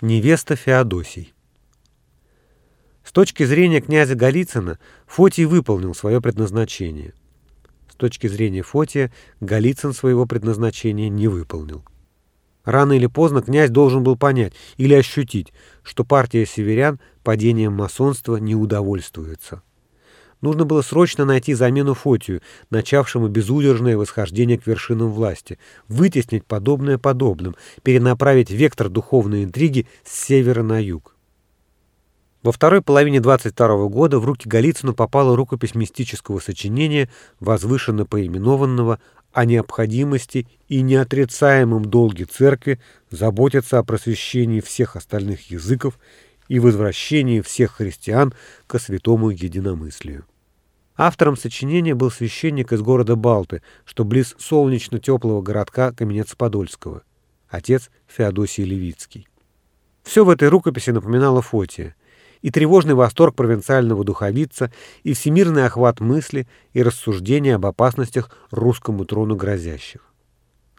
Невеста Феодосий С точки зрения князя Голицына, Фотий выполнил свое предназначение. С точки зрения Фотия, Голицын своего предназначения не выполнил. Рано или поздно князь должен был понять или ощутить, что партия северян падением масонства не удовольствуется. Нужно было срочно найти замену Фотию, начавшему безудержное восхождение к вершинам власти, вытеснить подобное подобным, перенаправить вектор духовной интриги с севера на юг. Во второй половине 22 года в руки Голицыну попала рукопись мистического сочинения, возвышенно поименованного о необходимости и неотрицаемом долге церкви заботиться о просвещении всех остальных языков и возвращении всех христиан к святому единомыслию. Автором сочинения был священник из города Балты, что близ солнечно-теплого городка Каменец-Подольского, отец Феодосий Левицкий. Все в этой рукописи напоминало Фотия, и тревожный восторг провинциального духовица, и всемирный охват мысли, и рассуждения об опасностях русскому трону грозящих.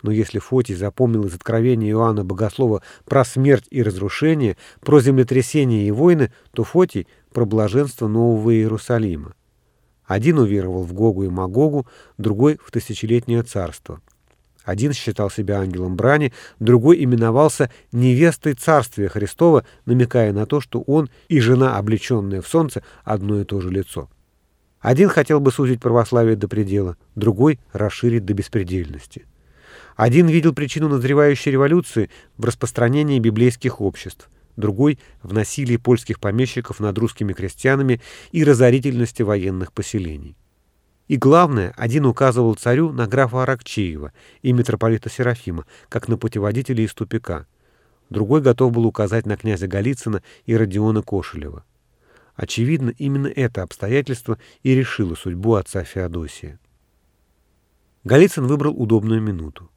Но если Фотий запомнил из откровения Иоанна Богослова про смерть и разрушение, про землетрясение и войны, то Фотий — про блаженство Нового Иерусалима. Один уверовал в Гогу и Магогу, другой — в тысячелетнее царство. Один считал себя ангелом брани, другой именовался невестой царствия Христова, намекая на то, что он и жена, облеченная в солнце, одно и то же лицо. Один хотел бы сузить православие до предела, другой — расширить до беспредельности. Один видел причину назревающей революции в распространении библейских обществ, другой — в насилии польских помещиков над русскими крестьянами и разорительности военных поселений. И главное, один указывал царю на графа Аракчеева и митрополита Серафима, как на путеводителя из тупика. Другой готов был указать на князя Голицына и Родиона Кошелева. Очевидно, именно это обстоятельство и решило судьбу отца Феодосия. Голицын выбрал удобную минуту.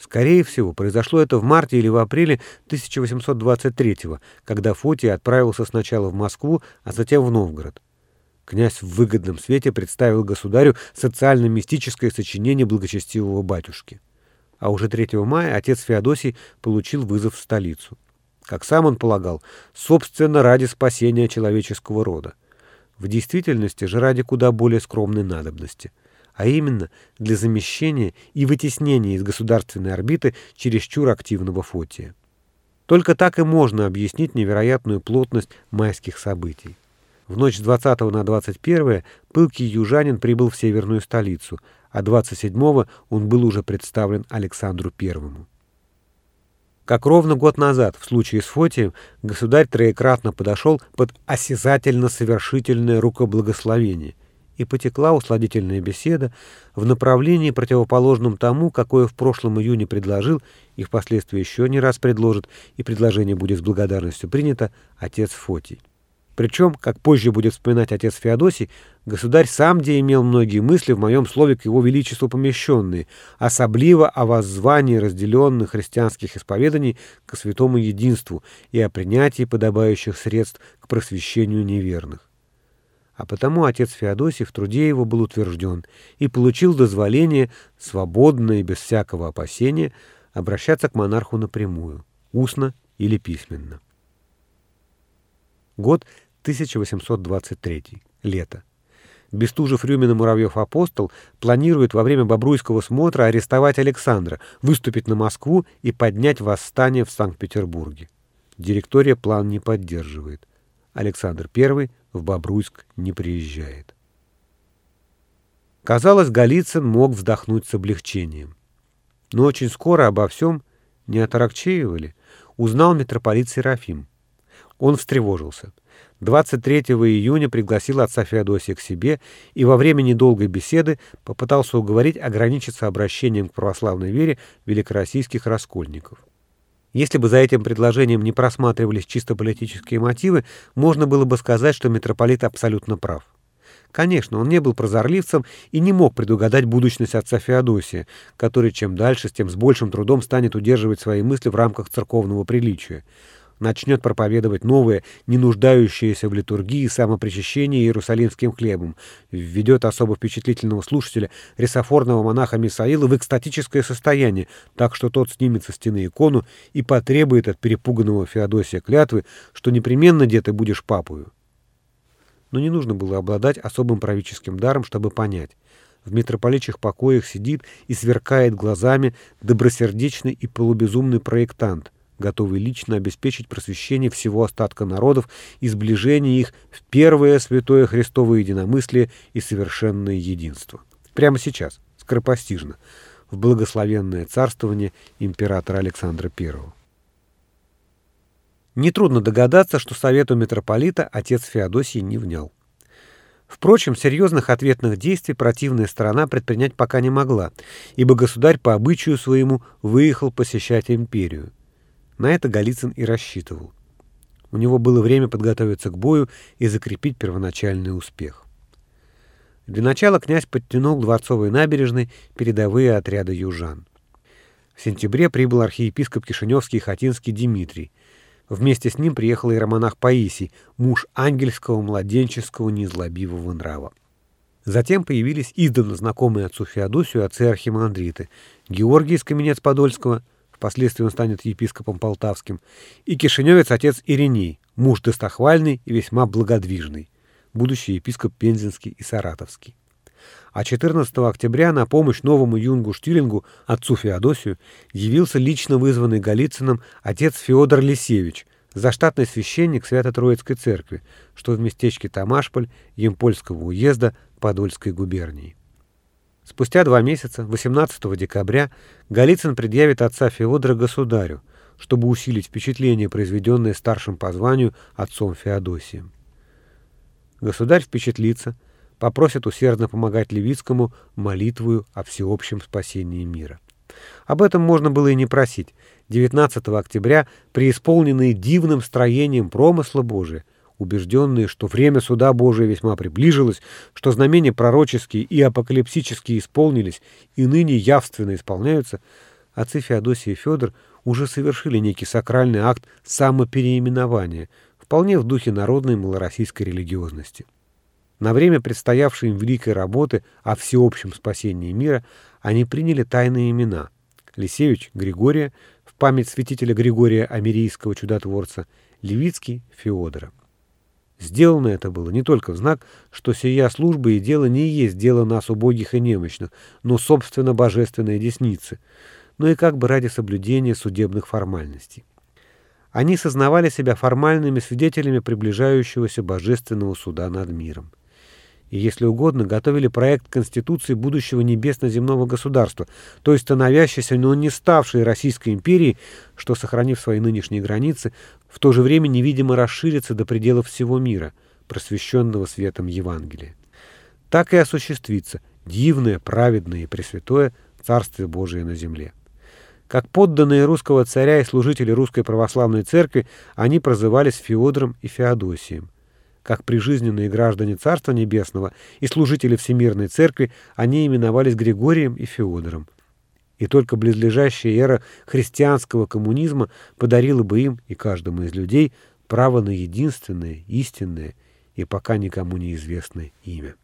Скорее всего, произошло это в марте или в апреле 1823 когда Фотий отправился сначала в Москву, а затем в Новгород. Князь в выгодном свете представил государю социально-мистическое сочинение благочестивого батюшки. А уже 3 мая отец Феодосий получил вызов в столицу. Как сам он полагал, собственно, ради спасения человеческого рода. В действительности же ради куда более скромной надобности – а именно для замещения и вытеснения из государственной орбиты чересчур активного Фотия. Только так и можно объяснить невероятную плотность майских событий. В ночь с 20 на 21 пылкий южанин прибыл в северную столицу, а 27-го он был уже представлен Александру Первому. Как ровно год назад, в случае с Фотием, государь троекратно подошел под осязательно-совершительное рукоблагословение – и потекла усладительная беседа в направлении, противоположном тому, какое в прошлом июне предложил, и впоследствии еще не раз предложит, и предложение будет с благодарностью принято, отец Фотий. Причем, как позже будет вспоминать отец Феодосий, государь сам где имел многие мысли в моем слове к его величеству помещенные, особливо о воззвании разделенных христианских исповеданий к святому единству и о принятии подобающих средств к просвещению неверных а потому отец Феодосий в труде его был утвержден и получил дозволение, свободно и без всякого опасения, обращаться к монарху напрямую, устно или письменно. Год 1823. Лето. Бестужев, Рюмин Муравьев-Апостол планируют во время Бобруйского смотра арестовать Александра, выступить на Москву и поднять восстание в Санкт-Петербурге. Директория план не поддерживает. Александр I в Бобруйск не приезжает. Казалось, Голицын мог вздохнуть с облегчением. Но очень скоро обо всем, не от Аракчеева ли, узнал митрополит Серафим. Он встревожился. 23 июня пригласил отца Феодосия к себе и во время недолгой беседы попытался уговорить ограничиться обращением к православной вере великороссийских раскольников. Если бы за этим предложением не просматривались чисто политические мотивы, можно было бы сказать, что митрополит абсолютно прав. Конечно, он не был прозорливцем и не мог предугадать будущность отца Феодосия, который чем дальше, тем с большим трудом станет удерживать свои мысли в рамках церковного приличия. Начнет проповедовать новое, не нуждающееся в литургии самопричащение Иерусалимским хлебом, введет особо впечатлительного слушателя, рисофорного монаха Мисаила, в экстатическое состояние, так что тот снимет со стены икону и потребует от перепуганного Феодосия клятвы, что непременно, где ты будешь папою. Но не нужно было обладать особым правительским даром, чтобы понять. В митрополичьих покоях сидит и сверкает глазами добросердечный и полубезумный проектант — готовый лично обеспечить просвещение всего остатка народов и сближение их в первое святое Христово единомыслие и совершенное единство. Прямо сейчас, скоропостижно, в благословенное царствование императора Александра I. Нетрудно догадаться, что совету митрополита отец Феодосий не внял. Впрочем, серьезных ответных действий противная сторона предпринять пока не могла, ибо государь по обычаю своему выехал посещать империю. На это Голицын и рассчитывал. У него было время подготовиться к бою и закрепить первоначальный успех. Для начала князь подтянул к Дворцовой набережной передовые отряды южан. В сентябре прибыл архиепископ Кишиневский и Хатинский Дмитрий. Вместе с ним приехал иеромонах Паисий, муж ангельского, младенческого, незлобивого нрава. Затем появились издавна знакомые отцу Феодосию отцы-архимандриты Георгий из Каменец-Подольского — впоследствии он станет епископом Полтавским, и кишиневец отец Ириней, муж достохвальный и весьма благодвижный, будущий епископ Пензенский и Саратовский. А 14 октября на помощь новому юнгу Штилингу, отцу Феодосию, явился лично вызванный Голицыным отец Феодор Лисевич, заштатный священник Свято-Троицкой церкви, что в местечке Тамашполь Емпольского уезда Подольской губернии. Спустя два месяца, 18 декабря, Голицын предъявит отца Феодора государю, чтобы усилить впечатление, произведенное старшим по званию отцом Феодосием. Государь впечатлится, попросит усердно помогать Левицкому молитвою о всеобщем спасении мира. Об этом можно было и не просить. 19 октября, преисполненные дивным строением промысла Божия, убежденные, что время суда Божия весьма приближилось, что знамения пророческие и апокалипсические исполнились и ныне явственно исполняются, отцы Феодосий и Федор уже совершили некий сакральный акт самопереименования, вполне в духе народной малороссийской религиозности. На время предстоявшей им великой работы о всеобщем спасении мира они приняли тайные имена – Лисевич Григория, в память святителя Григория Америйского чудотворца, Левицкий Феодора. Сделано это было не только в знак, что сия служба и дело не есть дело нас, убогих и немощных, но, собственно, божественной десницы, но и как бы ради соблюдения судебных формальностей. Они сознавали себя формальными свидетелями приближающегося божественного суда над миром и, если угодно, готовили проект Конституции будущего небесно-земного государства, то есть становящейся, но не ставшей Российской империей, что, сохранив свои нынешние границы, в то же время невидимо расширится до пределов всего мира, просвещенного светом Евангелия. Так и осуществится дивное, праведное и пресвятое Царствие Божие на земле. Как подданные русского царя и служители Русской Православной Церкви, они прозывались Феодором и Феодосием. Как прижизненные граждане Царства Небесного и служители Всемирной Церкви, они именовались Григорием и Феодором. И только близлежащая эра христианского коммунизма подарила бы им и каждому из людей право на единственное, истинное и пока никому неизвестное имя.